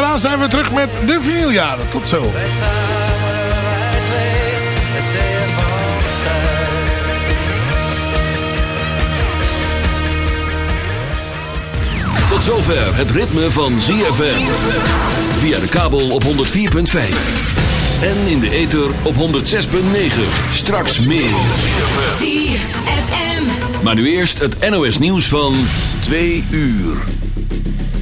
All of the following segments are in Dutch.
daarna zijn we terug met de vinyljaren. Tot zo. Tot zover het ritme van ZFM. Via de kabel op 104.5. En in de ether op 106.9. Straks meer. ZFM. Maar nu eerst het NOS nieuws van 2 uur.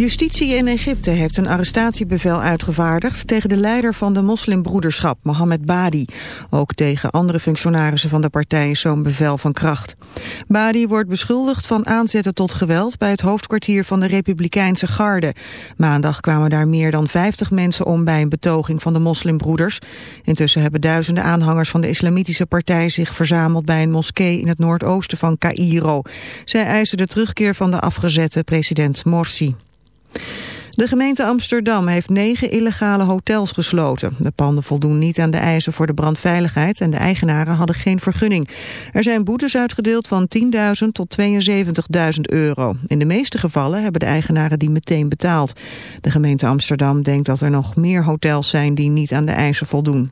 Justitie in Egypte heeft een arrestatiebevel uitgevaardigd... tegen de leider van de moslimbroederschap, Mohammed Badi. Ook tegen andere functionarissen van de partij is zo'n bevel van kracht. Badi wordt beschuldigd van aanzetten tot geweld... bij het hoofdkwartier van de Republikeinse Garde. Maandag kwamen daar meer dan 50 mensen om... bij een betoging van de moslimbroeders. Intussen hebben duizenden aanhangers van de islamitische partij... zich verzameld bij een moskee in het noordoosten van Cairo. Zij eisen de terugkeer van de afgezette president Morsi. De gemeente Amsterdam heeft negen illegale hotels gesloten. De panden voldoen niet aan de eisen voor de brandveiligheid en de eigenaren hadden geen vergunning. Er zijn boetes uitgedeeld van 10.000 tot 72.000 euro. In de meeste gevallen hebben de eigenaren die meteen betaald. De gemeente Amsterdam denkt dat er nog meer hotels zijn die niet aan de eisen voldoen.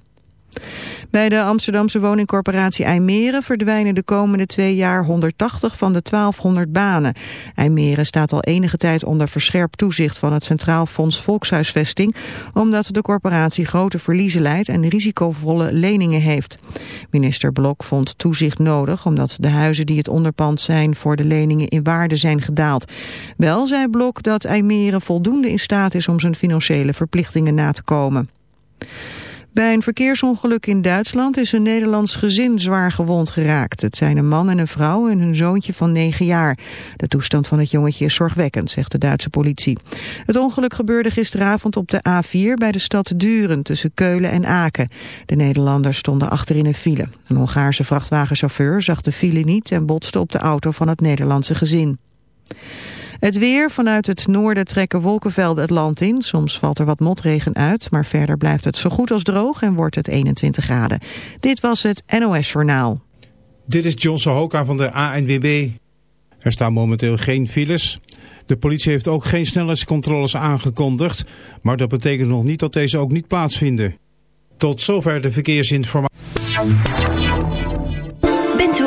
Bij de Amsterdamse woningcorporatie IJmeren verdwijnen de komende twee jaar 180 van de 1200 banen. IJmeren staat al enige tijd onder verscherpt toezicht van het Centraal Fonds Volkshuisvesting, omdat de corporatie grote verliezen leidt en risicovolle leningen heeft. Minister Blok vond toezicht nodig omdat de huizen die het onderpand zijn voor de leningen in waarde zijn gedaald. Wel zei Blok dat IJmeren voldoende in staat is om zijn financiële verplichtingen na te komen. Bij een verkeersongeluk in Duitsland is een Nederlands gezin zwaar gewond geraakt. Het zijn een man en een vrouw en hun zoontje van 9 jaar. De toestand van het jongetje is zorgwekkend, zegt de Duitse politie. Het ongeluk gebeurde gisteravond op de A4 bij de stad Duren tussen Keulen en Aken. De Nederlanders stonden achter in een file. Een Hongaarse vrachtwagenchauffeur zag de file niet en botste op de auto van het Nederlandse gezin. Het weer vanuit het noorden trekken wolkenvelden het land in. Soms valt er wat motregen uit, maar verder blijft het zo goed als droog en wordt het 21 graden. Dit was het NOS Journaal. Dit is John Sohoka van de ANWB. Er staan momenteel geen files. De politie heeft ook geen snelheidscontroles aangekondigd, maar dat betekent nog niet dat deze ook niet plaatsvinden. Tot zover de verkeersinformatie.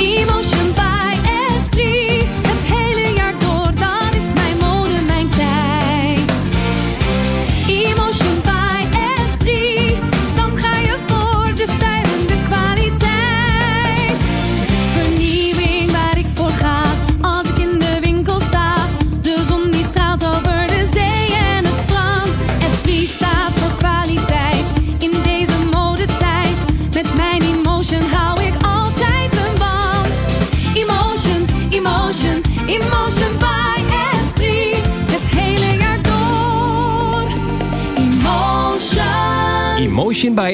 Emotion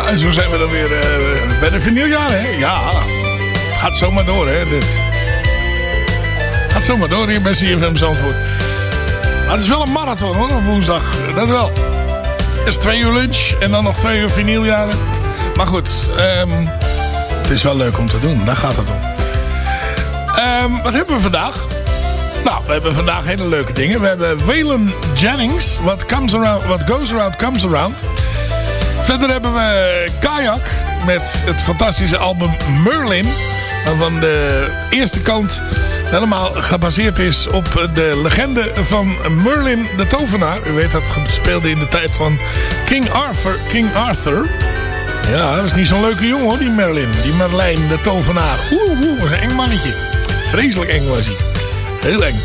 En zo zijn we dan weer uh, bij de vinyljaar, hè? Ja, het gaat zomaar door, hè, dit. Gaat zomaar door hier bij CFM Zandvoort. Maar het is wel een marathon, hoor, op woensdag. Dat wel. Eerst twee uur lunch en dan nog twee uur vinyljaren. Maar goed, um, het is wel leuk om te doen. Daar gaat het om. Um, wat hebben we vandaag? Nou, we hebben vandaag hele leuke dingen. We hebben Waylon Jennings. What, comes around, what goes around, comes around. Verder hebben we Kayak met het fantastische album Merlin. Waarvan de eerste kant helemaal gebaseerd is op de legende van Merlin de tovenaar. U weet dat speelde in de tijd van King Arthur. King Arthur. Ja, dat was niet zo'n leuke jongen hoor, die Merlin. Die Merlijn de tovenaar. Oeh, oeh, was een eng mannetje. Vreselijk eng was hij. Heel eng.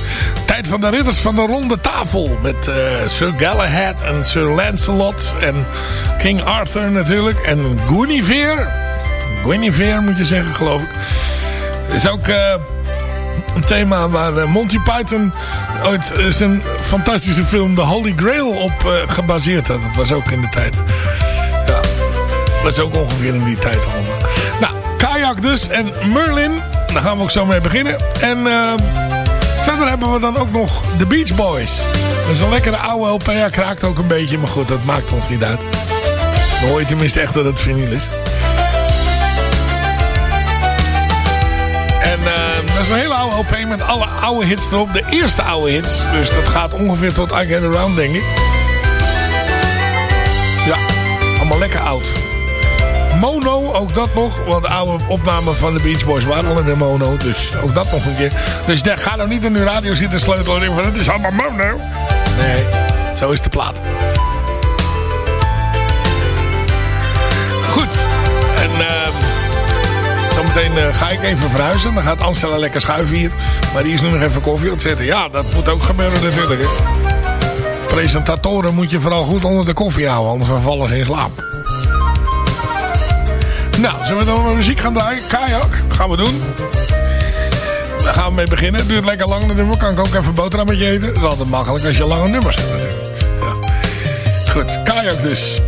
Van de ridders van de ronde tafel. Met uh, Sir Galahad en Sir Lancelot. En King Arthur natuurlijk. En Guinevere. Guinevere moet je zeggen geloof ik. Is ook... Uh, een thema waar eh, Monty Python ooit zijn fantastische film The Holy Grail op gebaseerd had. Dat was ook in de tijd. Ja, was ook ongeveer in die tijd allemaal. Nou, Kajak dus en Merlin. Daar gaan we ook zo mee beginnen. En uh, verder hebben we dan ook nog The Beach Boys. Dat is een lekkere oude LP. Ja, kraakt ook een beetje, maar goed, dat maakt ons niet uit. Dan hoor je tenminste echt dat het vinyl is. En uh, dat is een hele oude LP met alle oude hits erop. De eerste oude hits. Dus dat gaat ongeveer tot I Get Around, denk ik. Ja, allemaal lekker oud. Mono, ook dat nog. Want de oude opnamen van de Beach Boys waren al in de mono. Dus ook dat nog een keer. Dus ga nou niet in uw radio zitten sleutelen. En van het is allemaal mono. Nee, zo is de plaat. Goed. En uh, zometeen uh, ga ik even verhuizen. Dan gaat Ansela lekker schuiven hier. Maar die is nu nog even koffie aan het zetten. Ja, dat moet ook gebeuren natuurlijk. Hè. Presentatoren moet je vooral goed onder de koffie houden. Anders vallen ze in slaap. Nou, zullen we dan met muziek gaan draaien? Kajak, gaan we doen. Daar gaan we mee beginnen. Het duurt lekker lang, de nummer. Kan ik ook even boterhammetje eten. Dat is altijd makkelijk als je lange nummers hebt Ja. Goed, Kajak dus.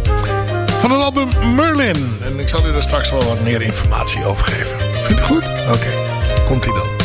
Van het album Merlin. En ik zal u er straks wel wat meer informatie over geven. Vindt u goed? Oké, komt ie dan.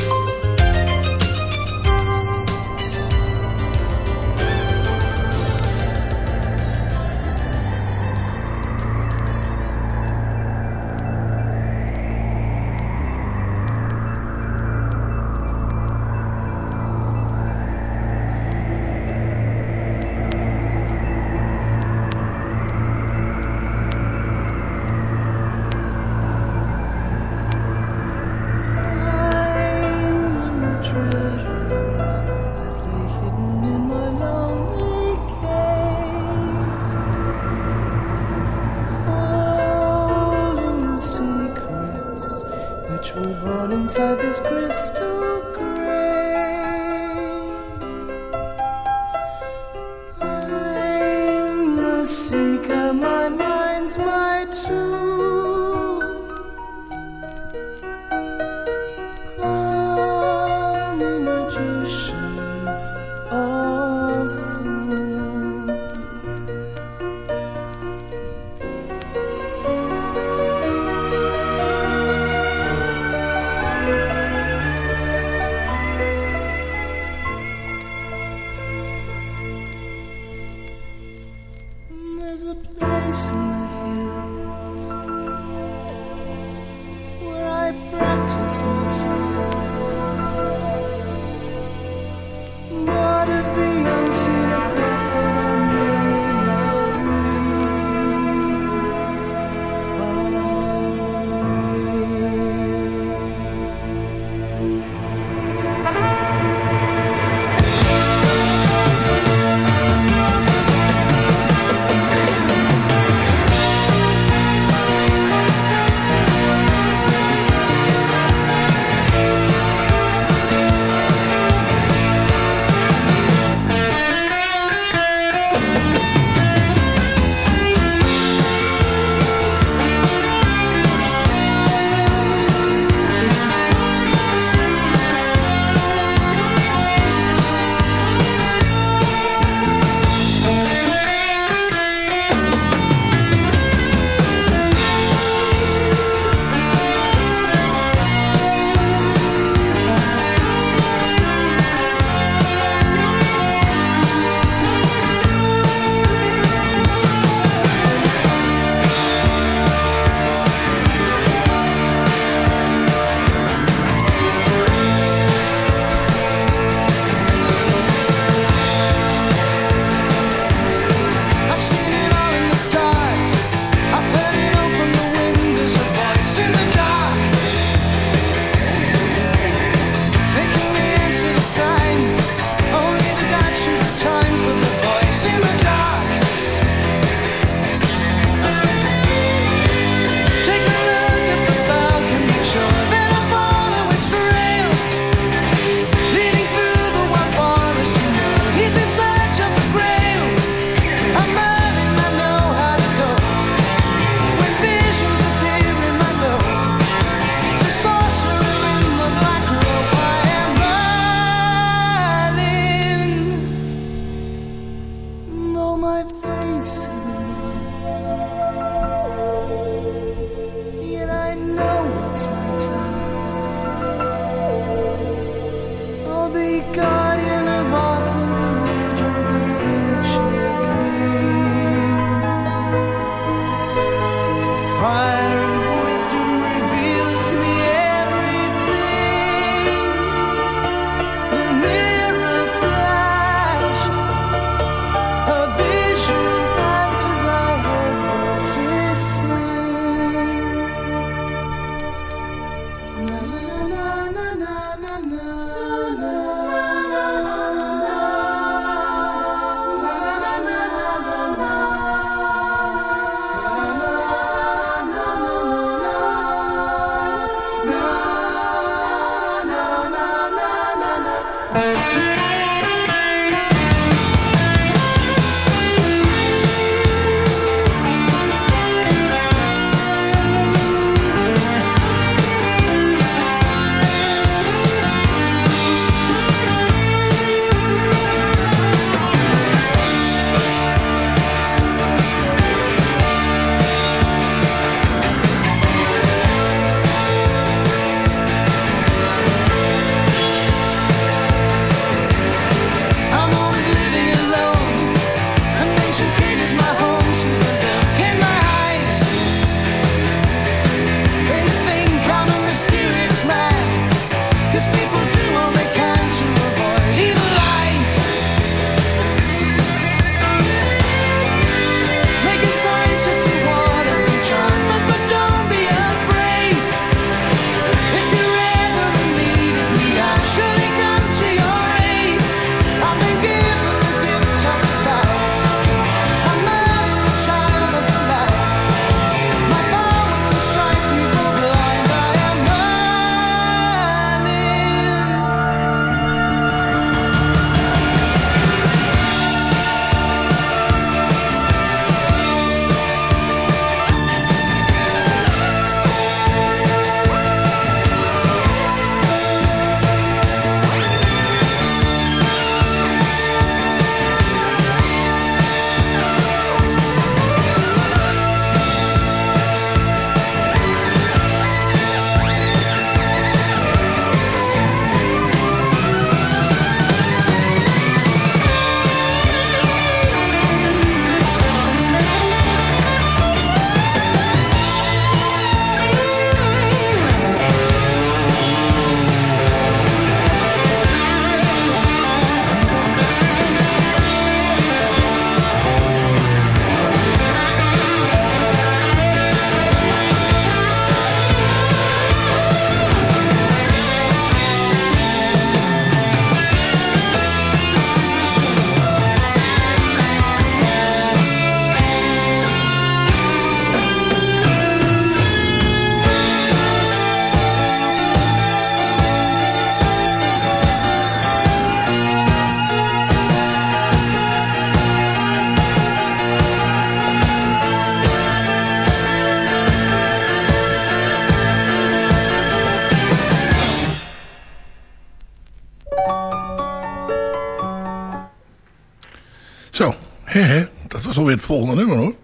Hè. dat was alweer het volgende nummer hoor.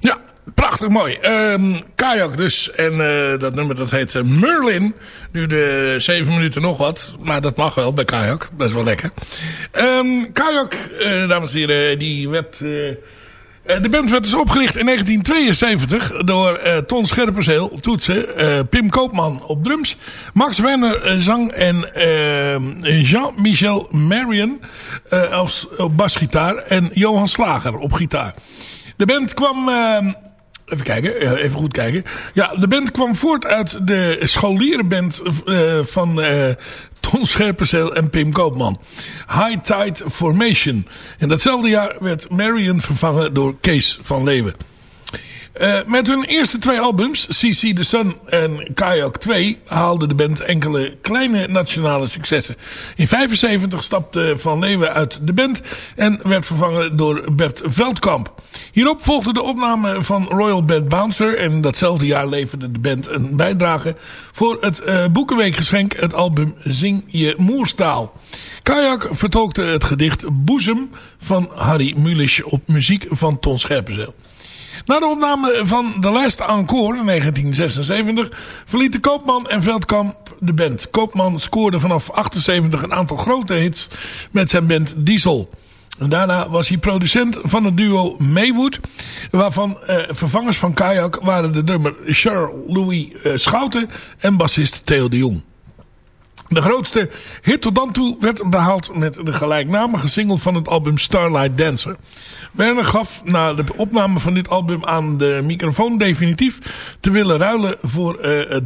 Ja, prachtig mooi. Ehm kajak dus. En eh, dat nummer dat heet eh, Merlin. Nu de zeven minuten nog wat. Maar dat mag wel bij kajak. Is wel lekker. Ehm kajak, eh, dames en heren, die werd... de band werd dus opgericht in 1972 door eh, Ton Scherpenzeel, toetsen, eh, Pim Koopman op drums, Max Werner eh, zang en eh, Jean-Michel Marion eh, als basgitaar en Johan Slager op gitaar. De band kwam... eh, Even kijken, eh, even goed kijken. Ja, de band kwam voort uit de scholierenband eh, van eh, Ton Scherpenzeel en Pim Koopman. High Tide Formation. En datzelfde jaar werd Marion vervangen door Kees van Leeuwen. Eh, met hun eerste twee albums, CC The Sun en Kayak 2, haalde de band enkele kleine nationale successen. In 75 stapte Van Leeuwen uit de band en werd vervangen door Bert Veldkamp. Hierop volgde de opname van Royal Band Bouncer en datzelfde jaar leverde de band een bijdrage voor het eh, Boekenweekgeschenk, het album Zing je Moerstaal. Kayak vertolkte het gedicht Boezem van Harry Mulisch op muziek van Ton Scherpenzeel. Na de opname van The Last Encore in 1976 verlieten Koopman en Veldkamp de band. Koopman scoorde vanaf 78 een aantal grote hits met zijn band Diesel. En daarna was hij producent van het duo Maywood. Waarvan eh, vervangers van Kayak waren de drummer Charles Louis eh, Schouten en bassist Theo de Jong. De grootste hit tot dan toe werd behaald met de gelijknamige single van het album Starlight Dancer. Werner gaf na de opname van dit album aan de microfoon definitief te willen ruilen voor uh,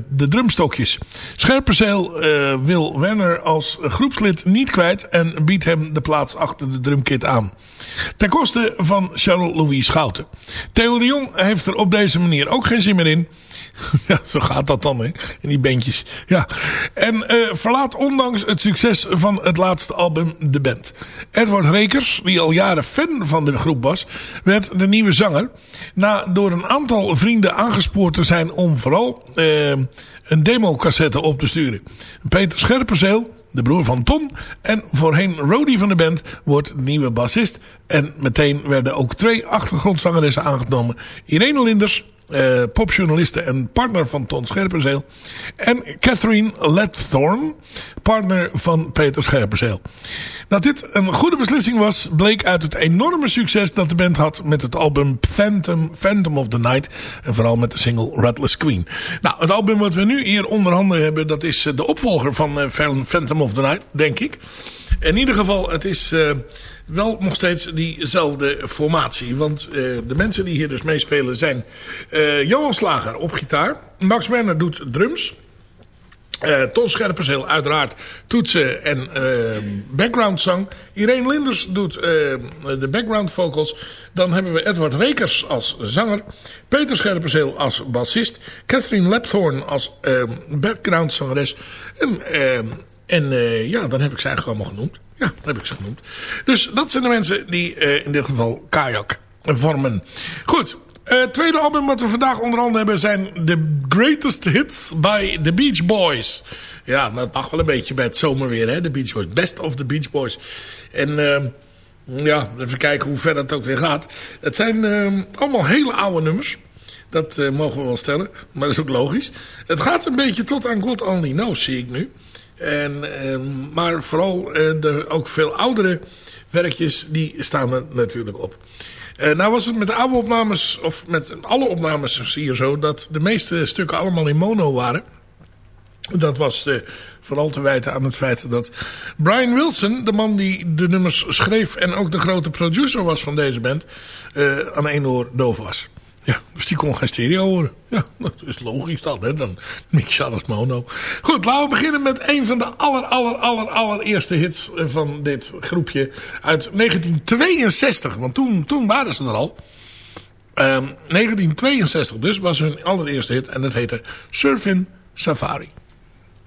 de drumstokjes. Scherpenzeel uh, wil Werner als groepslid niet kwijt en biedt hem de plaats achter de drumkit aan. Ten koste van Charles Louis Schouten. Theo de Jong heeft er op deze manier ook geen zin meer in. Ja, zo gaat dat dan, hè. In die bandjes. Ja. En uh, verlaat ondanks het succes van het laatste album de band. Edward Rekers, die al jaren fan van de groep was, werd de nieuwe zanger. Na door een aantal vrienden aangespoord te zijn om vooral uh, een democassette op te sturen. Peter Scherpenzeel, de broer van Ton en voorheen Rody van de band, wordt de nieuwe bassist. En meteen werden ook twee achtergrondzangeressen aangenomen. Irene Linders uh, popjournaliste en partner van Ton Scherpenzeel. En Catherine Ledthorn, partner van Peter Scherpenzeel. Dat dit een goede beslissing was, bleek uit het enorme succes dat de band had met het album Phantom, Phantom of the Night. En vooral met de single Ratless Queen. Nou, het album wat we nu hier onder handen hebben, dat is de opvolger van uh, Phantom of the Night, denk ik. In ieder geval, het is wel nog steeds diezelfde formatie. Want uh, de mensen die hier dus meespelen zijn uh, Johan Slager op gitaar. Max Werner doet drums. Uh, Ton Scherpenzeel uiteraard toetsen en background zang. Irene Linders doet de background vocals. Dan hebben we Edward Rekers als zanger. Peter Scherpenzeel als bassist. Catherine Lepthorn als background zangeres. En, en ja, dan heb ik ze eigenlijk allemaal genoemd. Ja, dat heb ik ze genoemd. Dus dat zijn de mensen die in dit geval kajak vormen. Goed, het uh, tweede album wat we vandaag onder andere hebben zijn The Greatest Hits by The Beach Boys. Ja, dat mag wel een beetje bij het zomerweer, hè, The Beach Boys. Best of The Beach Boys. En uh, ja, even kijken hoe ver dat ook weer gaat. Het zijn uh, allemaal hele oude nummers. Dat uh, mogen we wel stellen, maar dat is ook logisch. Het gaat een beetje tot aan God Only Knows, zie ik nu. En, maar vooral er ook veel oudere werkjes, die staan er natuurlijk op. Uh, nou was het met de oude opnames, of met alle opnames je zo, dat de meeste stukken allemaal in mono waren. Dat was uh, vooral te wijten aan het feit dat Brian Wilson, de man die de nummers schreef en ook de grote producer was van deze band, aan één oor doof was. Ja, dus die kon geen stereo horen. Ja, dat is logisch dat, hè. Dan mix alles mono. Goed, laten we beginnen met een van de aller, aller, aller, allereerste hits van dit groepje uit 1962. Want toen, toen waren ze er al. Um, 1962 dus was hun allereerste hit en dat heette Surfing Safari.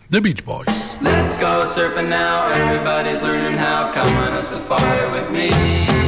The Beach Boys. Let's go surfing now, everybody's learning how. Come on a safari with me.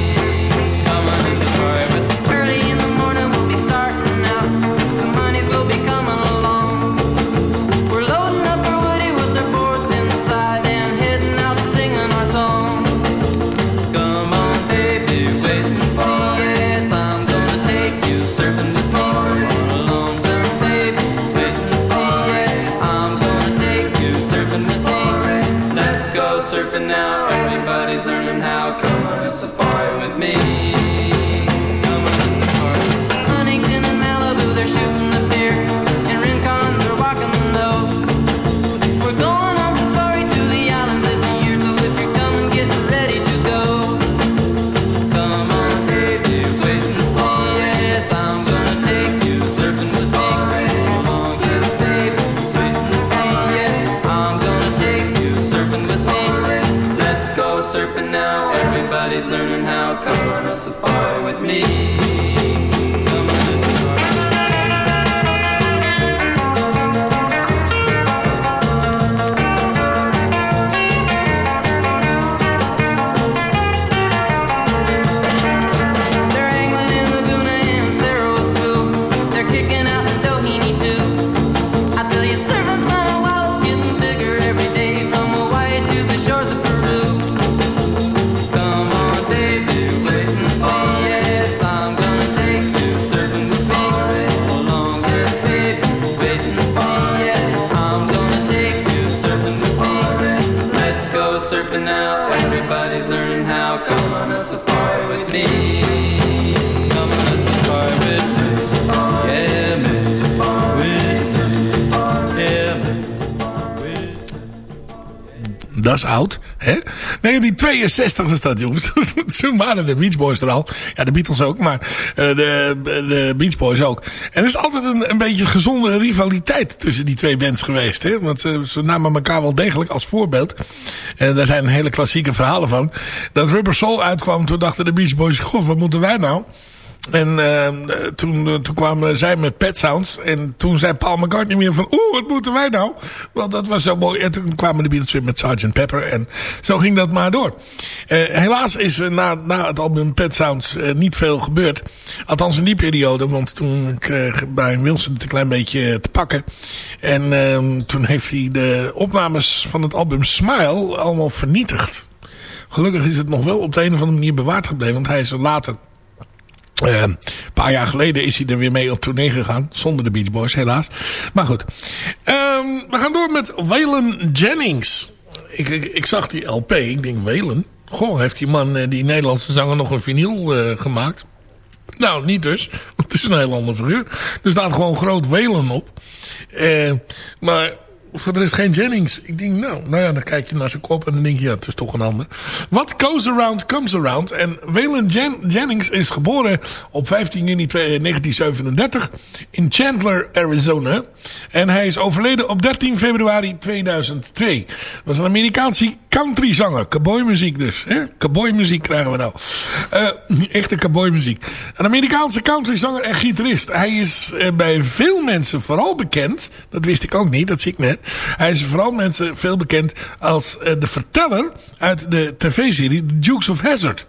Is oud. Hè? 1962 was dat, jongens. Toen waren de Beach Boys er al. Ja, de Beatles ook, maar uh, de, de Beach Boys ook. En er is altijd een, een beetje gezonde rivaliteit tussen die twee bands geweest. Hè? Want uh, ze namen elkaar wel degelijk als voorbeeld. En daar zijn hele klassieke verhalen van. Dat Rubber Soul uitkwam, toen dachten de Beach Boys... God, wat moeten wij nou? En uh, toen, uh, toen kwamen zij met Pet Sounds. En toen zei Paul McCartney weer van... Oeh, wat moeten wij nou? Want dat was zo mooi. En toen kwamen de Beatles weer met Sgt. Pepper. En zo ging dat maar door. Uh, helaas is er na, na het album Pet Sounds niet veel gebeurd. Althans in die periode. Want toen kreeg Brian Wilson het een klein beetje te pakken. En ehm, toen heeft hij de opnames van het album Smile allemaal vernietigd. Gelukkig is het nog wel op de een of andere manier bewaard gebleven. Want hij is er later... Uh, een paar jaar geleden is hij er weer mee op tournee gegaan. Zonder de Beach Boys, helaas. Maar goed. Um, we gaan door met Waylon Jennings. Ik, ik, zag die LP. Ik denk, Waylon? Goh, heeft die man, die Nederlandse zanger, nog een vinyl uh, gemaakt? Nou, niet dus. Want het is een heel ander figuur. Er staat gewoon groot Waylon op. Maar voor de rest geen Jennings. Ik denk, nou, nou ja, dan kijk je naar zijn kop en dan denk je, ja, het is toch een ander. What goes around, comes around. En Waylon Jen Jennings is geboren op 15 juni 1937 in Chandler, Arizona. En hij is overleden op 13 februari 2002. Dat was een Amerikaanse countryzanger. Cowboymuziek dus. Hè? Cowboymuziek krijgen we nou. Uh, echte cowboymuziek. Een Amerikaanse countryzanger en gitarist. Hij is uh, bij veel mensen vooral bekend. Dat wist ik ook niet, dat zie ik net. Hij is vooral mensen veel bekend als uh, de verteller uit de tv-serie The Dukes of Hazzard.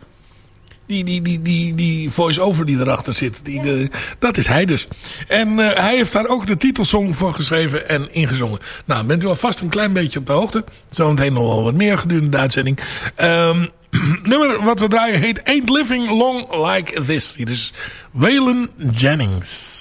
Die, die, die, die, die voice-over die erachter zit. Die, de, dat is hij dus. En uh, hij heeft daar ook de titelsong voor geschreven en ingezongen. Nou, bent u alvast een klein beetje op de hoogte. Zometeen nog wel wat meer gedurende de uitzending. Um, nummer wat we draaien heet Ain't Living Long Like This. Hier is Waylon Jennings.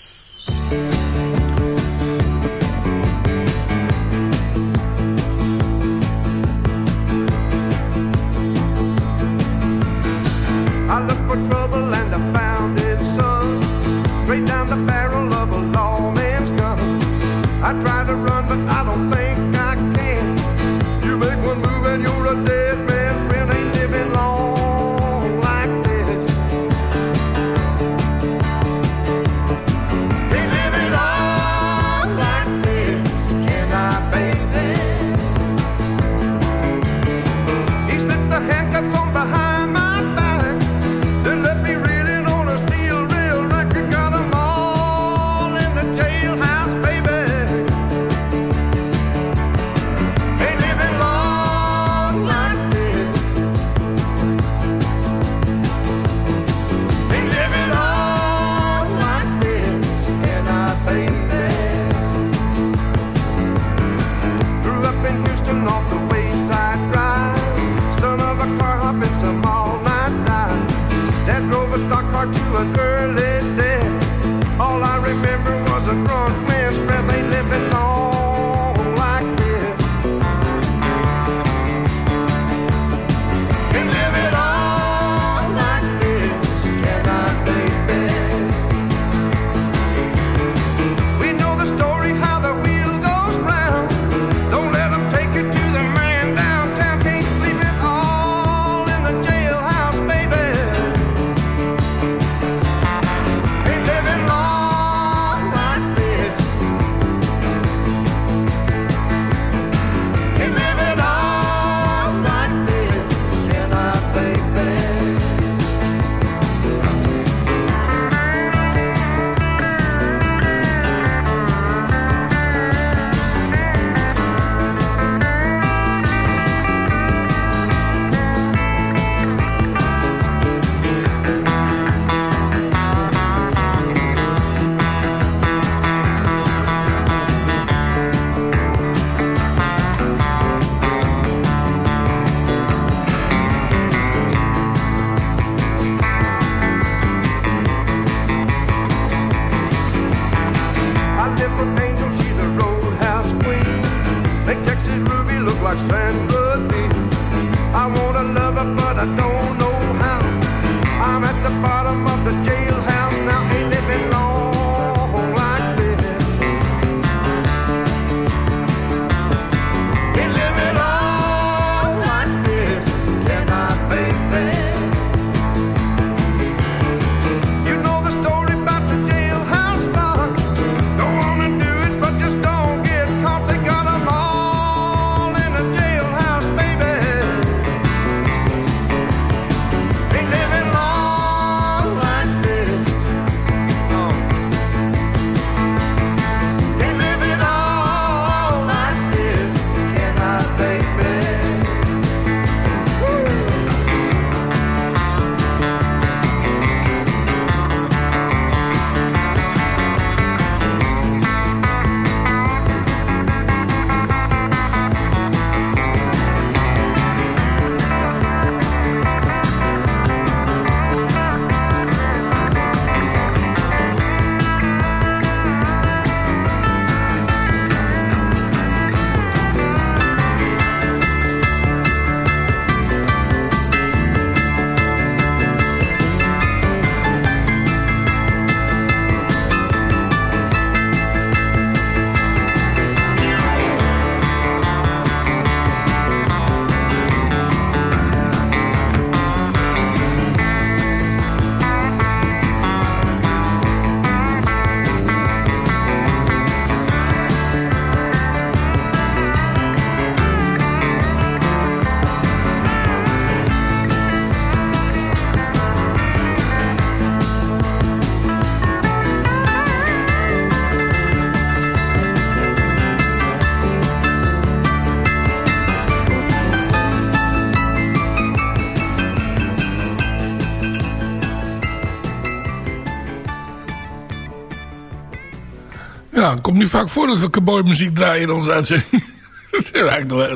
Het komt niet vaak voor dat we cowboymuziek draaien in onze uitzending. Dat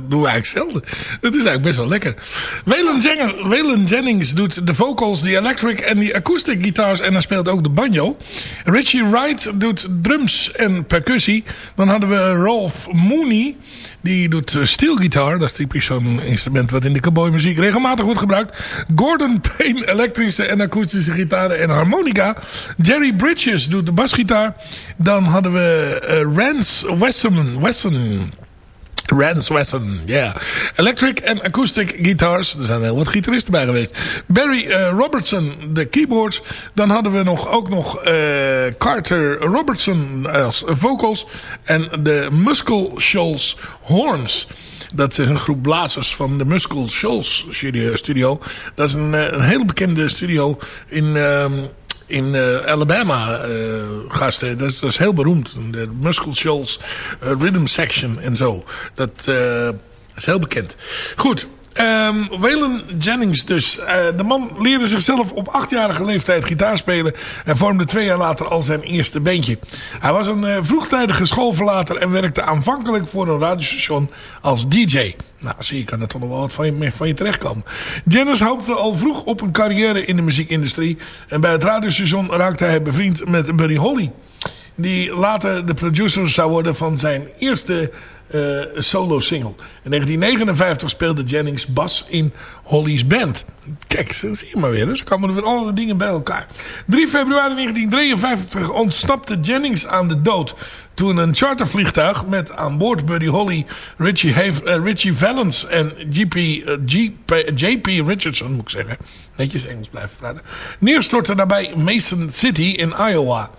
doen we eigenlijk, zelden. Dat is eigenlijk best wel lekker. Waylon, Jennings, Jennings doet de vocals, de electric en de acoustic guitars. En hij speelt ook de banjo. Richie Wright doet drums en percussie. Dan hadden we Rolf Mooney. Die doet eh, steelgitaar. Dat is typisch zo'n instrument wat in de cowboymuziek regelmatig wordt gebruikt. Gordon Payne elektrische en akoestische gitaren en harmonica. Jerry Bridges doet de basgitaar. Dan hadden we eh, Rance Wesson. Wesson Rance Wesson, ja. Electric en acoustic guitars. Er zijn heel wat gitaristen bij geweest. Barry eh, Robertson, de keyboards. Dan hadden we nog, ook nog eh, Carter Robertson als vocals. En de Muscle Shoals Horns. Dat is een groep blazers van de Muscle Shoals studio. Dat is een, eh, een hele bekende studio in... ehm, in eh, Alabama eh, gasten. Dat is, dat is heel beroemd. De Muscle Shoals eh, Rhythm Section en zo. Dat is heel bekend. Goed. Ehm Waylon Jennings dus. Eh, de man leerde zichzelf op achtjarige leeftijd gitaar spelen. En vormde twee jaar later al zijn eerste bandje. Hij was een eh, vroegtijdige schoolverlater. En werkte aanvankelijk voor een radiostation als DJ. Nou, zie je, kan er toch nog wel wat van je, van je terechtkomen. Jennings hoopte al vroeg op een carrière in de muziekindustrie. En bij het radiostation raakte hij bevriend met Buddy Holly. Die later de producer zou worden van zijn eerste eh, solo single. In 1959 speelde Jennings bas in Holly's band. Kijk, zo zie je maar weer. Dus komen er weer alle dingen bij elkaar. 3 februari 1953 ontsnapte Jennings aan de dood. Toen een chartervliegtuig met aan boord Buddy Holly, Richie, eh, Richie Valens en GP, eh, JP Richardson, moet ik zeggen. Netjes Engels blijven praten. Neerstortte nabij Mason City in Iowa.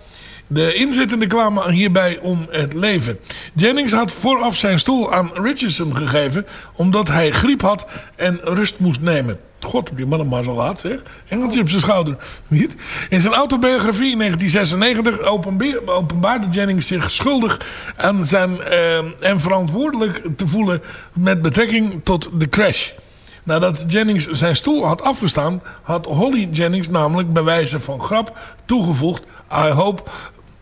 De inzittenden kwamen hierbij om het leven. Jennings had vooraf zijn stoel aan Richardson gegeven... omdat hij griep had en rust moest nemen. God, die man een mazzel gehad, zeg. Engeltje op zijn schouder. Niet? In zijn autobiografie in 1996 openbeer- openbaarde Jennings zich schuldig aan zijn, eh, en verantwoordelijk te voelen met betrekking tot de crash. Nadat Jennings zijn stoel had afgestaan, had Holly Jennings namelijk bij wijze van grap toegevoegd... I hope,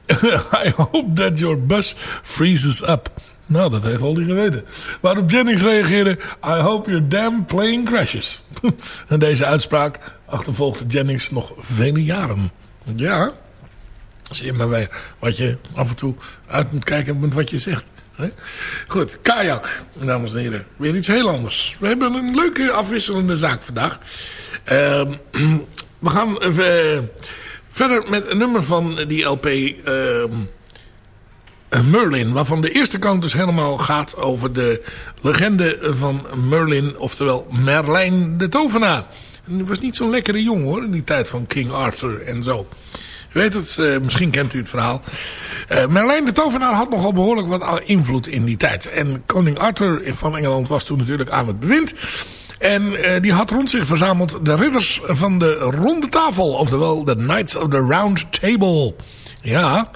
I hope that your bus freezes up. Nou, dat heeft Holly geweten. Waarop Jennings reageerde... I hope your damn plane crashes. en deze uitspraak achtervolgde Jennings nog vele jaren. Ja, zie je maar weer wat je af en toe uit moet kijken met wat je zegt. Goed, kajak, dames en heren. Weer iets heel anders. We hebben een leuke afwisselende zaak vandaag. Ehm, we gaan eh, verder met een nummer van die LP... ehm, eh, Merlin, waarvan de eerste kant dus helemaal gaat over de legende van Merlin, oftewel Merlijn de Tovenaar. En die was niet zo'n lekkere jongen hoor, in die tijd van King Arthur en zo. U weet het, eh, misschien kent u het verhaal. Eh, Merlijn de Tovenaar had nogal behoorlijk wat invloed in die tijd. En koning Arthur van Engeland was toen natuurlijk aan het bewind. En eh, die had rond zich verzameld de ridders van de ronde tafel. Oftewel de Knights of the Round Table. Ja,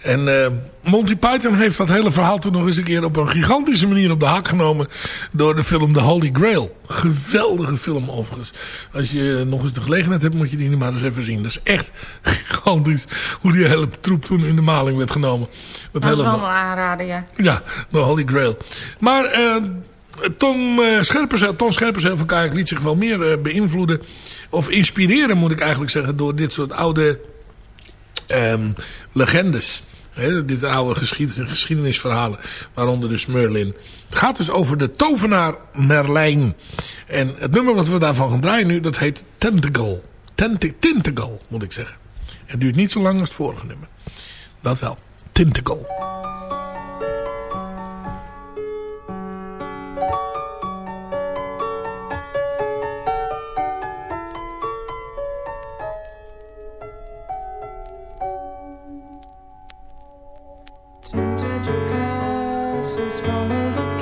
en eh, Monty Python heeft dat hele verhaal toen nog eens een keer op een gigantische manier op de haak genomen door de film The Holy Grail. Geweldige film overigens. Als je nog eens de gelegenheid hebt moet je die nu maar eens even zien. Dat is echt gigantisch hoe die hele troep toen in de maling werd genomen. Dat Dat is wel een aanrader, ja. ja, de Holy Grail. Maar eh Tom, eh Scherpenzeel, Tom Scherpenzeel van Kayak liet zich wel meer eh, beïnvloeden. Of inspireren moet ik eigenlijk zeggen. Door dit soort oude ehm, legendes. Dit oude geschied- geschiedenisverhalen. Waaronder dus Merlin. Het gaat dus over de tovenaar Merlijn. En het nummer wat we daarvan gaan draaien nu. Dat heet Tentacle. Tentacle moet ik zeggen. Het duurt niet zo lang als het vorige nummer. Dat wel. Tentacle. all over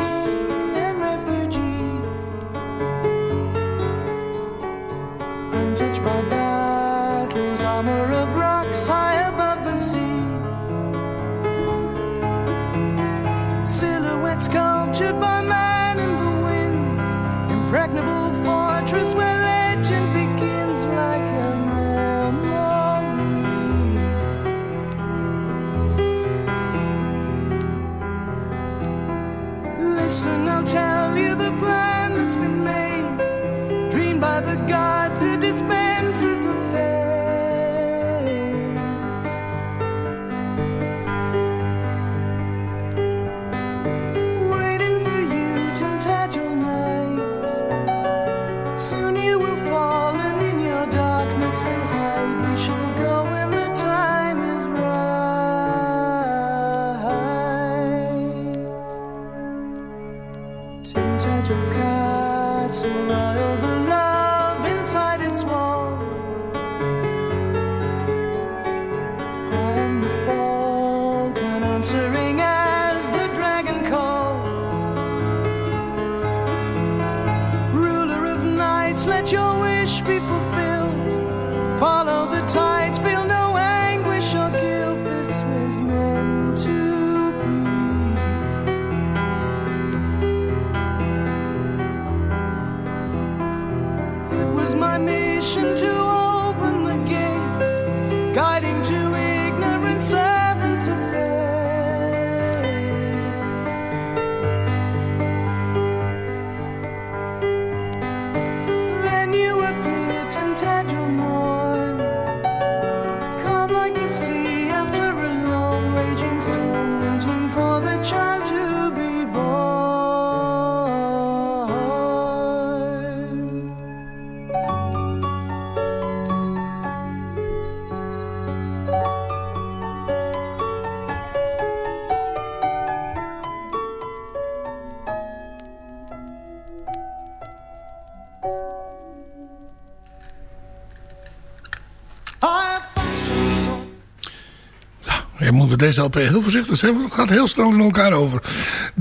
deze LP heel voorzichtig want het gaat heel snel in elkaar over.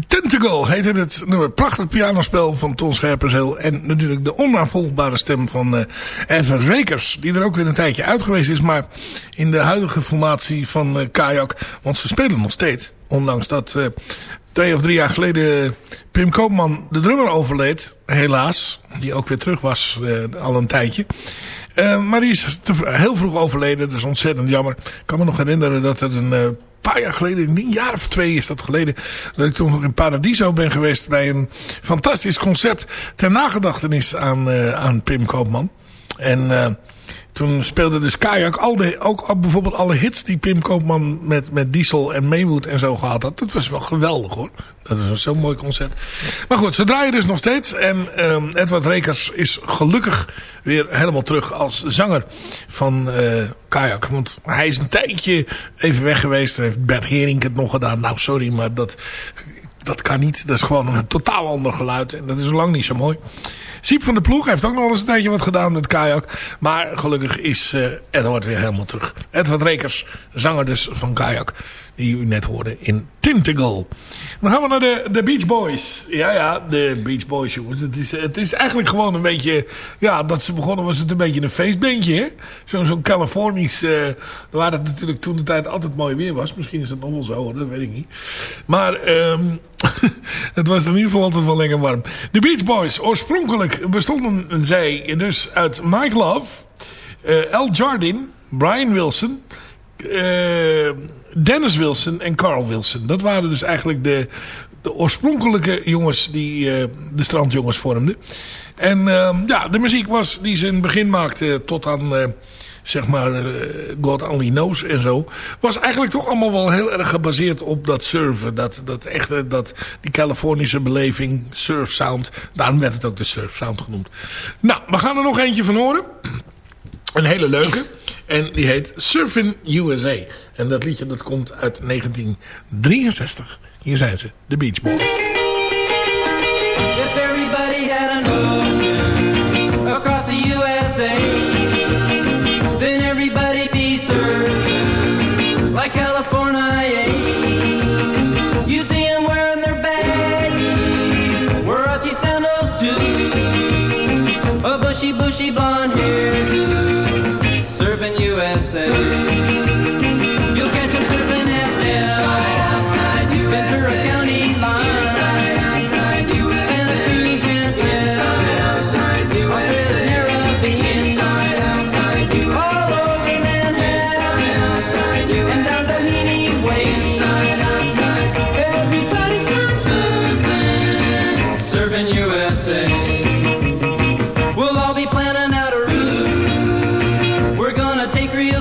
Tentacle heette het nummer. Prachtig pianospel van Ton Scherpenzeel. En natuurlijk de onnavolgbare stem van eh Edward Rekers. Die er ook weer een tijdje uit geweest is. Maar in de huidige formatie van eh, Kajak. Want ze spelen nog steeds. Ondanks dat eh, twee of drie jaar geleden Pim Koopman de drummer overleed. Helaas. Die ook weer terug was al een tijdje. Maar die is heel vroeg overleden. Is ontzettend jammer. Ik kan me nog herinneren dat er een paar jaar geleden, een jaar of twee is dat geleden, dat ik toen nog in Paradiso ben geweest bij een fantastisch concert ter nagedachtenis aan, eh, aan Pim Koopman. En eh, toen speelde dus Kajak al de, ook bijvoorbeeld alle hits die Pim Koopman met, met Diesel en Maywood en zo gehad had. Dat was wel geweldig hoor. Dat was zo'n mooi concert. Maar goed, ze draaien dus nog steeds. En ehm Edward Rekers is gelukkig weer helemaal terug als zanger van eh Kajak. Want hij is een tijdje even weg geweest. Heeft Bert Hering het nog gedaan. Nou sorry, maar dat, dat kan niet. Dat is gewoon een totaal ander geluid. En dat is lang niet zo mooi. Siep van de Ploeg heeft ook nog eens een tijdje wat gedaan met Kajak. Maar gelukkig is eh Edward weer helemaal terug. Edward Rekers, zanger dus van Kajak. Die u net hoorde in Tintagle. Dan gaan we naar de, de Beach Boys. Ja, ja, de Beach Boys, jongens. Het is, het is eigenlijk gewoon een beetje... Ja, dat ze begonnen was het een beetje een feestbeentje? Zo'n zo'n Californisch... eh waar het natuurlijk toen de tijd altijd mooi weer was. Misschien is dat nog wel zo, hoor. Dat weet ik niet. Maar... ehm het was in ieder geval altijd wel lekker warm. De Beach Boys, oorspronkelijk bestonden zij dus uit Mike Love, eh Al Jardin, Brian Wilson, eh, Dennis Wilson en Carl Wilson. Dat waren dus eigenlijk de, de oorspronkelijke jongens die eh, de strandjongens vormden. En eh, ja, de muziek was die ze in het begin maakten tot aan... eh, zeg maar eh, God Only Knows en zo, was eigenlijk toch allemaal wel heel erg gebaseerd op dat surfen. Dat, dat echte, dat, die Californische beleving, surf sound. Daarom werd het ook de surf sound genoemd. Nou, we gaan er nog eentje van horen. Een hele leuke. En die heet Surfing USA. En dat liedje dat komt uit 1963. Hier zijn ze, de Beach Boys.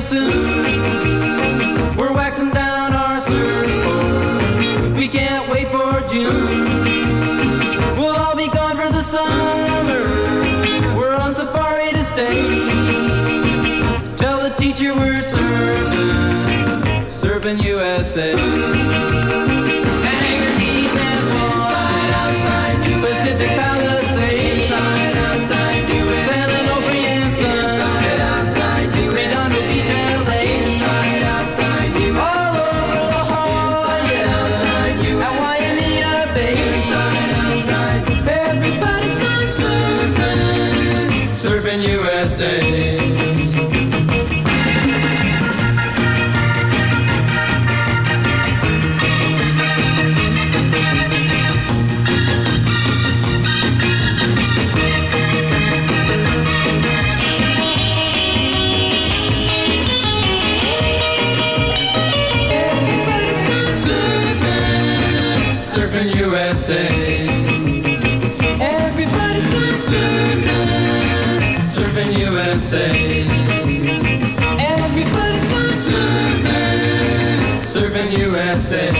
soon. We're waxing down our surfboard. We can't wait for June. We'll all be gone for the summer. We're on safari to stay. Tell the teacher we're serving, serving USA. Yeah,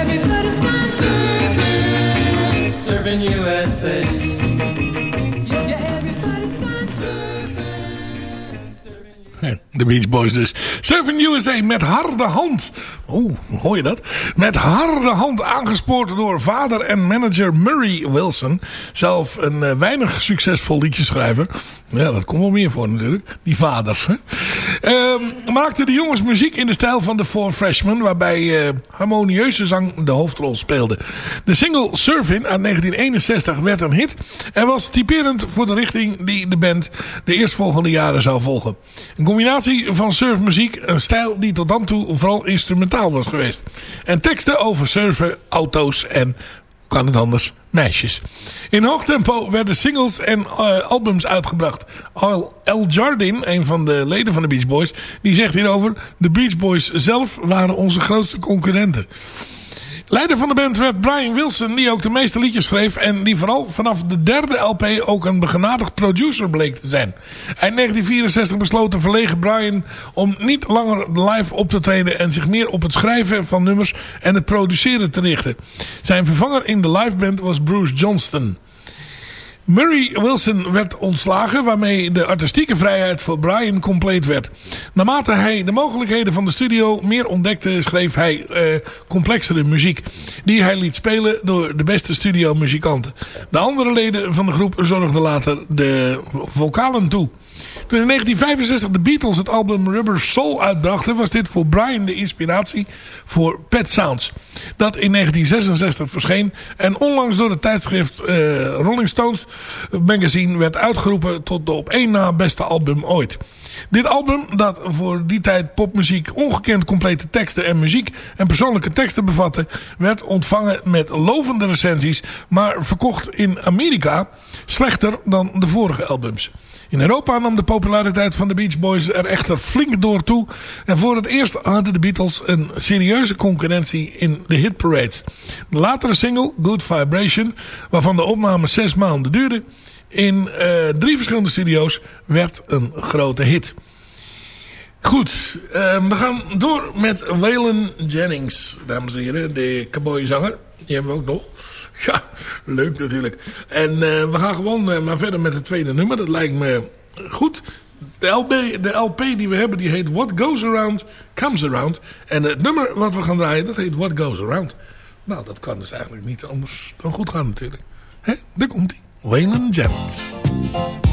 everybody's gone surfing, surfing USA. De Beach Boys dus. Surfing USA met harde hand. Oeh, hoor je dat? Met harde hand aangespoord door vader en manager Murray Wilson. Zelf een eh, weinig succesvol liedjeschrijver. Ja, dat komt wel meer voor natuurlijk. Die vaders. Hè? Ehm, maakte de jongens muziek in de stijl van de Four Freshmen. Waarbij eh, harmonieuze zang de hoofdrol speelde. De single Surfing uit 1961 werd een hit. En was typerend voor de richting die de band de eerstvolgende jaren zou volgen. Een combinatie van surfmuziek, een stijl die tot dan toe vooral instrumentaal was geweest. En teksten over surfen, auto's en, kan het anders, meisjes. In hoog tempo werden singles en eh, albums uitgebracht. Al El Jardin, een van de leden van de Beach Boys, die zegt hierover... De Beach Boys zelf waren onze grootste concurrenten. Leider van de band werd Brian Wilson, die ook de meeste liedjes schreef... en die vooral vanaf de derde LP ook een begenadigd producer bleek te zijn. Eind 1964 besloot de verlegen Brian om niet langer live op te treden... en zich meer op het schrijven van nummers en het produceren te richten. Zijn vervanger in de liveband was Bruce Johnston. Murray Wilson werd ontslagen, waarmee de artistieke vrijheid voor Brian compleet werd. Naarmate hij de mogelijkheden van de studio meer ontdekte, schreef hij eh, complexere muziek. Die hij liet spelen door de beste studiomuzikanten. De andere leden van de groep zorgden later de vocalen toe. Toen in 1965 de Beatles het album Rubber Soul uitbrachten... was dit voor Brian de inspiratie voor Pet Sounds. Dat in 1966 verscheen en onlangs door het tijdschrift eh, Rolling Stones magazine... werd uitgeroepen tot de op één na beste album ooit. Dit album, dat voor die tijd popmuziek ongekend complete teksten en muziek en persoonlijke teksten bevatte, werd ontvangen met lovende recensies, maar verkocht in Amerika slechter dan de vorige albums. In Europa nam de populariteit van de Beach Boys er echter flink door toe. En voor het eerst hadden de Beatles een serieuze concurrentie in de hitparades. De latere single, Good Vibration, waarvan de opname zes maanden duurde... in eh, drie verschillende studio's, werd een grote hit. Goed, eh, we gaan door met Waylon Jennings, dames en heren. De cowboyzanger, die hebben we ook nog. Ja, leuk natuurlijk. En eh, we gaan gewoon eh, maar verder met het tweede nummer. Dat lijkt me goed. De LP, die we hebben, die heet What Goes Around, Comes Around. En het nummer wat we gaan draaien, dat heet What Goes Around. Nou, dat kan dus eigenlijk niet anders dan goed gaan natuurlijk. Hè? Daar komt hij. Waylon Jennings.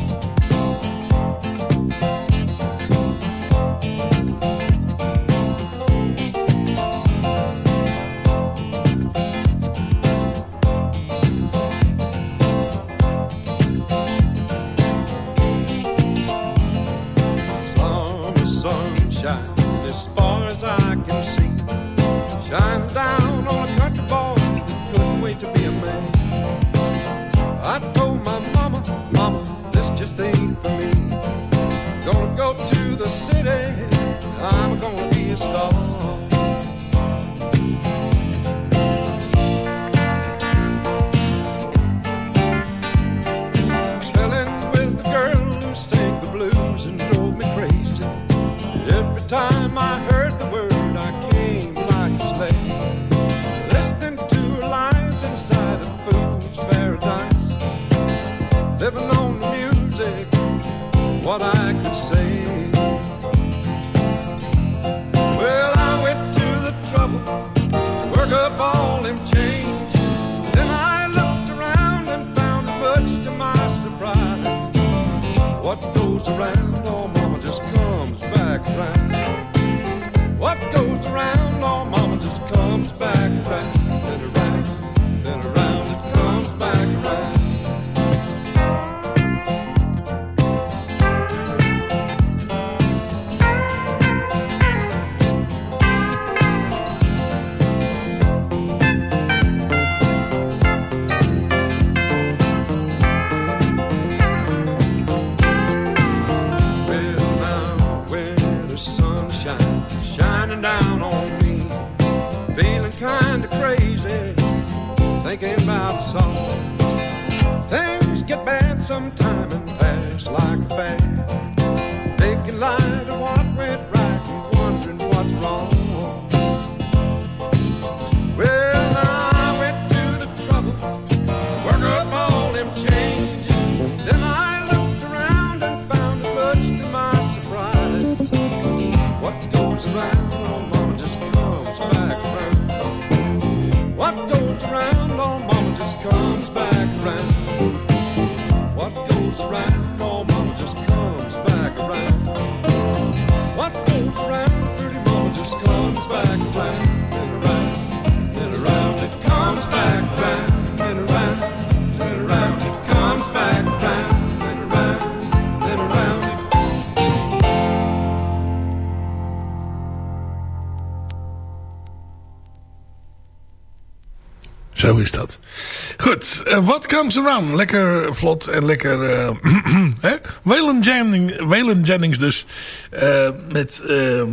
Eh, What Comes Around. Lekker vlot en lekker... Waylon, Jennings, Waylon Jennings dus. eh, met ehm,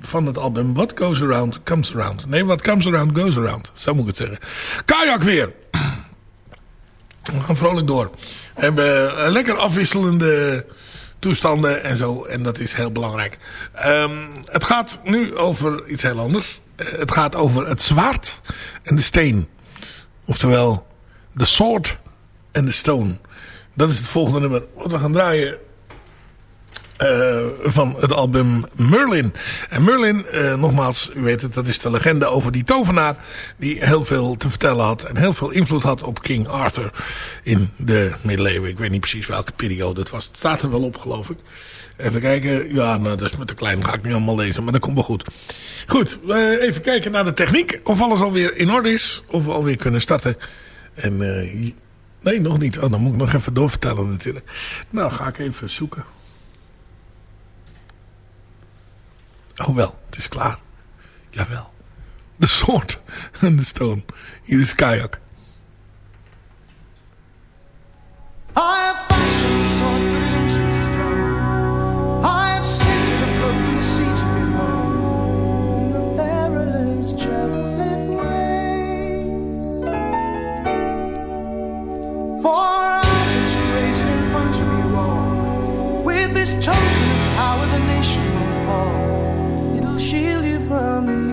van het album What Goes Around Comes Around. Nee, What Comes Around Goes Around. Zo moet ik het zeggen. Kajak weer. We gaan vrolijk door. We hebben lekker afwisselende toestanden en zo. En dat is heel belangrijk. Ehm, het gaat nu over iets heel anders. Het gaat over het zwaard en de steen. Oftewel, The Sword and the Stone. Dat is het volgende nummer wat we gaan draaien eh, van het album Merlin. En Merlin, eh, nogmaals, u weet het, dat is de legende over die tovenaar... die heel veel te vertellen had en heel veel invloed had op King Arthur in de middeleeuwen. Ik weet niet precies welke periode het was. Het staat er wel op, geloof ik. Even kijken. Ja, nou, dat is met te klein. ga ik niet allemaal lezen, maar dat komt wel goed. Goed, eh, even kijken naar de techniek. Of alles alweer in orde is. Of we alweer kunnen starten. En, eh, nee, nog niet. Oh, dan moet ik nog even doorvertellen natuurlijk. Nou, ga ik even zoeken. Oh wel, het is klaar. Jawel. De soort en de stone. Hier is kajak. I have into stone. I fall it'll shield you from you.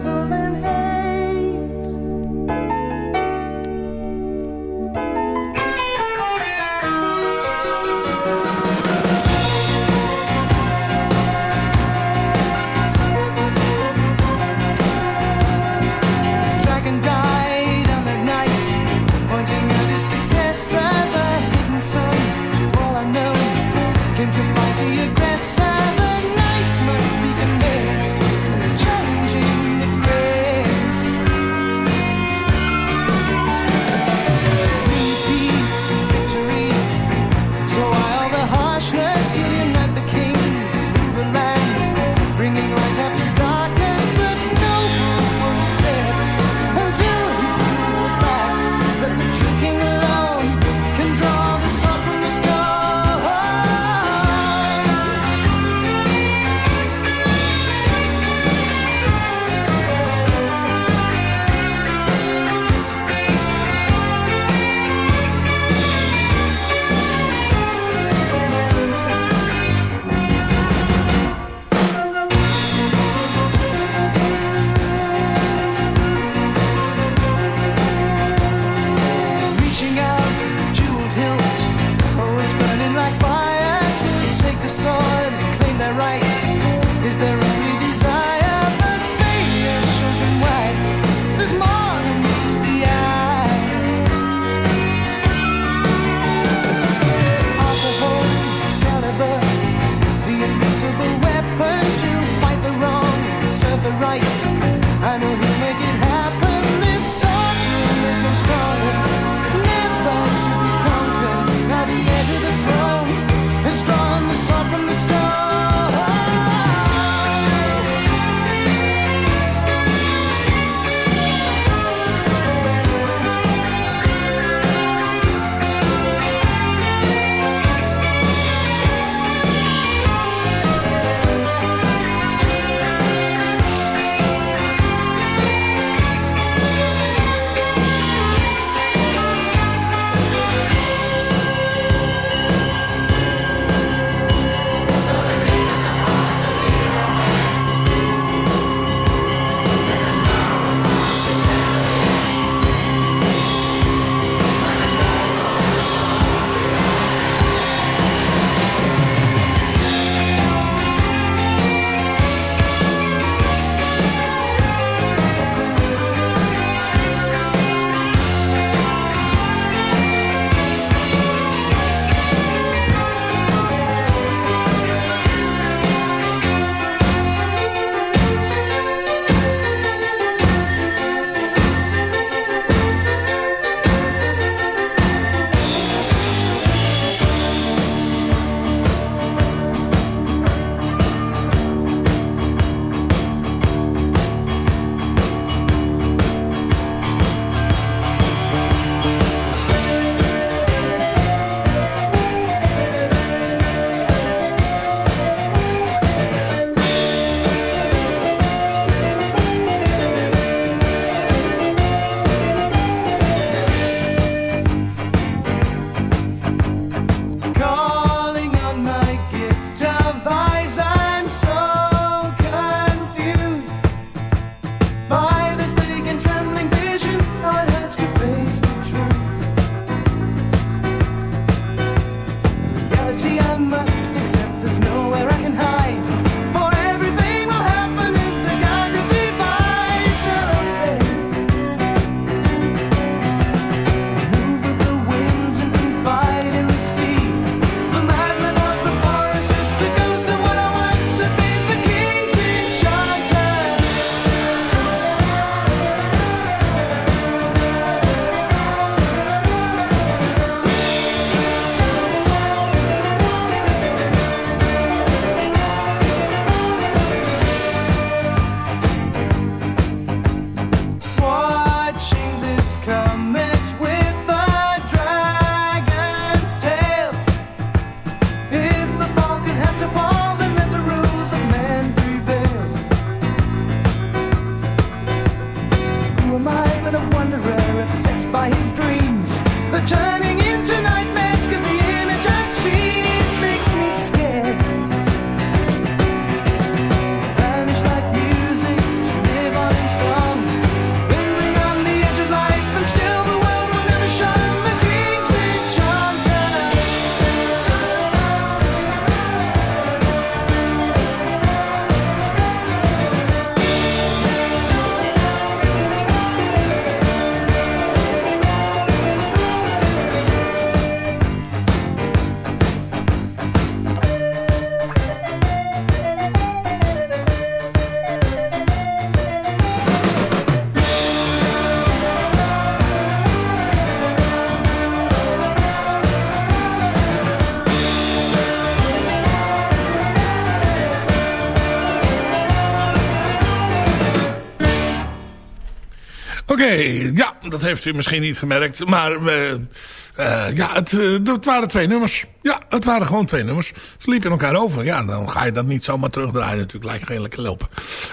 Oké, ja, dat heeft u misschien niet gemerkt. Maar eh, eh, ja, het, eh, het waren twee nummers. Ja, het waren gewoon twee nummers. Ze liepen elkaar over. Ja, dan ga je dat niet zomaar terugdraaien natuurlijk. Lijkt geen lekker lopen.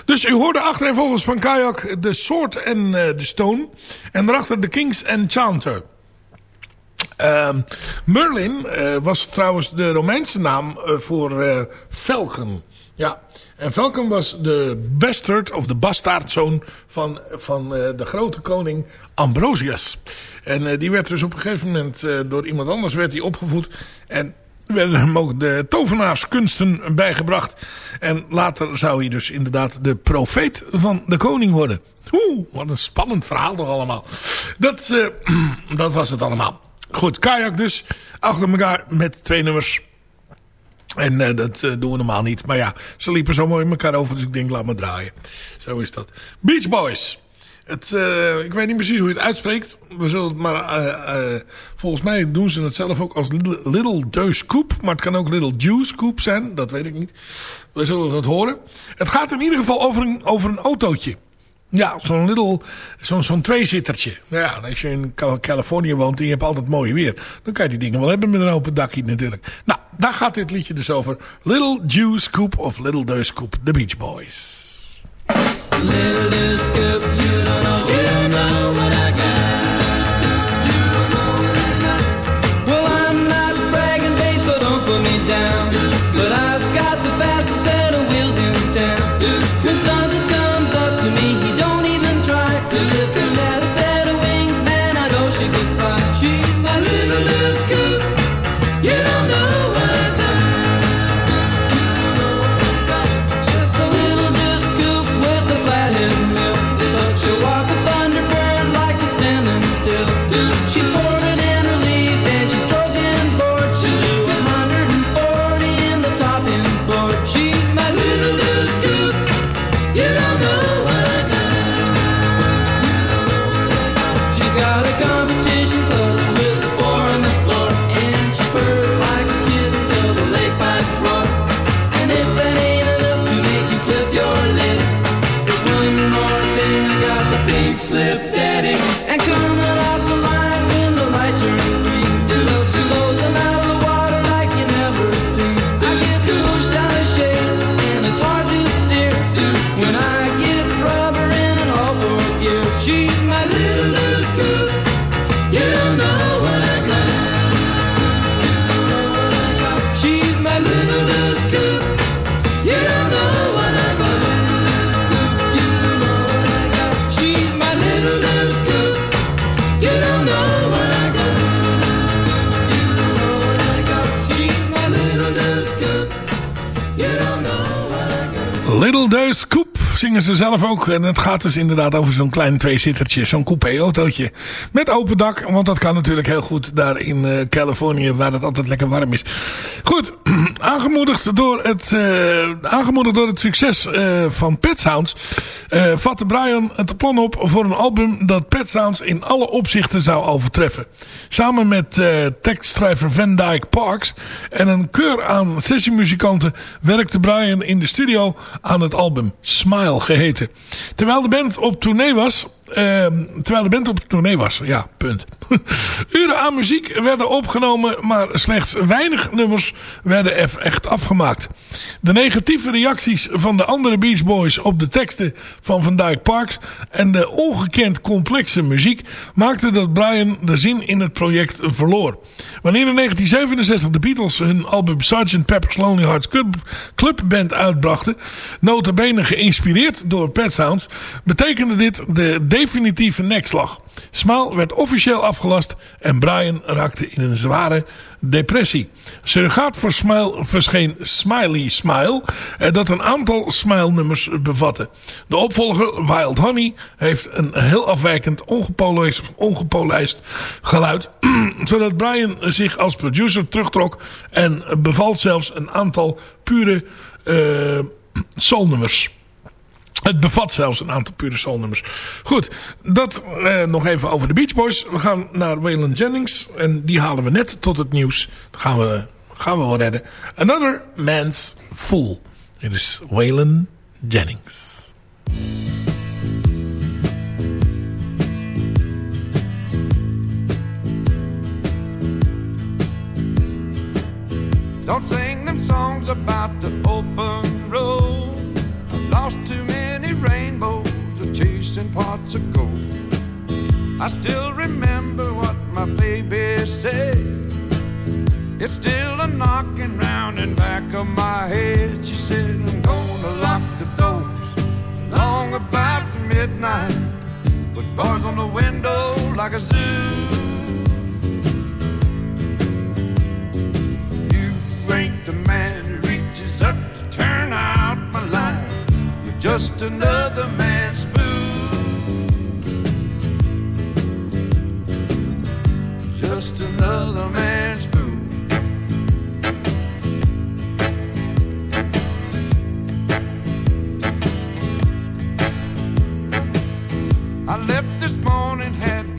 Dus u hoorde achtereenvolgens van Kayak de Sword en de Stone. En daarachter de Kings Enchanter. Ehm Merlin eh, was trouwens de Romeinse naam eh, voor eh Falcon. Ja, en Falcon was de bastard of de bastaardzoon van, van de grote koning Ambrosius. En die werd dus op een gegeven moment door iemand anders werd hij opgevoed. En werden hem ook de tovenaarskunsten bijgebracht. En later zou hij dus inderdaad de profeet van de koning worden. Oeh, wat een spannend verhaal toch allemaal. Dat, dat was het allemaal. Goed, kajak dus. Achter elkaar met twee nummers. En eh, dat eh, doen we normaal niet. Maar ja, ze liepen zo mooi in elkaar over. Dus ik denk, laat maar draaien. Zo is dat. Beach Boys. Het, eh, ik weet niet precies hoe je het uitspreekt. We zullen het maar... volgens mij doen ze het zelf ook als Little, little Deus Coop. Maar het kan ook Little Juice Coop zijn. Dat weet ik niet. We zullen het horen. Het gaat in ieder geval over een, over een autootje. Ja, zo'n little, zo'n zo'n tweezittertje. Ja, als je in Cal- Californië woont en je hebt altijd mooi weer, dan kan je die dingen wel hebben met een open dakje natuurlijk. Nou, daar gaat dit liedje dus over. Little Juice Scoop of Little Deus Scoop, The Beach Boys. Little zingen ze zelf ook. En het gaat dus inderdaad over zo'n klein tweezittertje. Zo'n coupé-autootje. Met open dak. Want dat kan natuurlijk heel goed daar in eh, Californië. Waar het altijd lekker warm is. Goed. aangemoedigd, door het, eh, aangemoedigd door het succes eh, van Pet Sounds. vatte Brian het plan op voor een album dat Pet Sounds in alle opzichten zou overtreffen. Samen met tekstschrijver Van Dyke Parks en een keur aan sessiemuzikanten werkte Brian in de studio aan het album Smile Terwijl de band op tournee was, terwijl de band op tournee was, ja, punt. Uren aan muziek werden opgenomen, maar slechts weinig nummers werden echt afgemaakt. De negatieve reacties van de andere Beach Boys op de teksten van Van Dyke Parks en de ongekend complexe muziek maakten dat Brian de zin in het project verloor. Wanneer in 1967 de Beatles hun album Sgt. Pepper's Lonely Hearts Club Band uitbrachten, notabene geïnspireerd door Pet Sounds, betekende dit de definitieve nekslag. Smile werd officieel afgelast en Brian raakte in een zware depressie. Surrogaat voor Smile verscheen Smiley Smile, eh, dat een aantal Smile-nummers bevatte. De opvolger Wild Honey heeft een heel afwijkend ongepolijst, geluid, zodat Brian zich als producer terugtrok en bevalt zelfs een aantal pure eh soulnummers. Het bevat zelfs een aantal pure soulnummers. Goed, dat eh, nog even over de Beach Boys. We gaan naar Waylon Jennings. En die halen we net tot het nieuws. Dat gaan we, gaan we wel redden. Another Man's Fool. Dit is Waylon Jennings. Don't sing them songs about the open road. I've lost too chasing pots of gold. I still remember what my baby said. It's still a knocking round in back of my head. She said, I'm gonna lock the doors long about midnight. Put bars on the window like a zoo. You ain't the man who reaches up to turn out my light. You're just another man's just another man's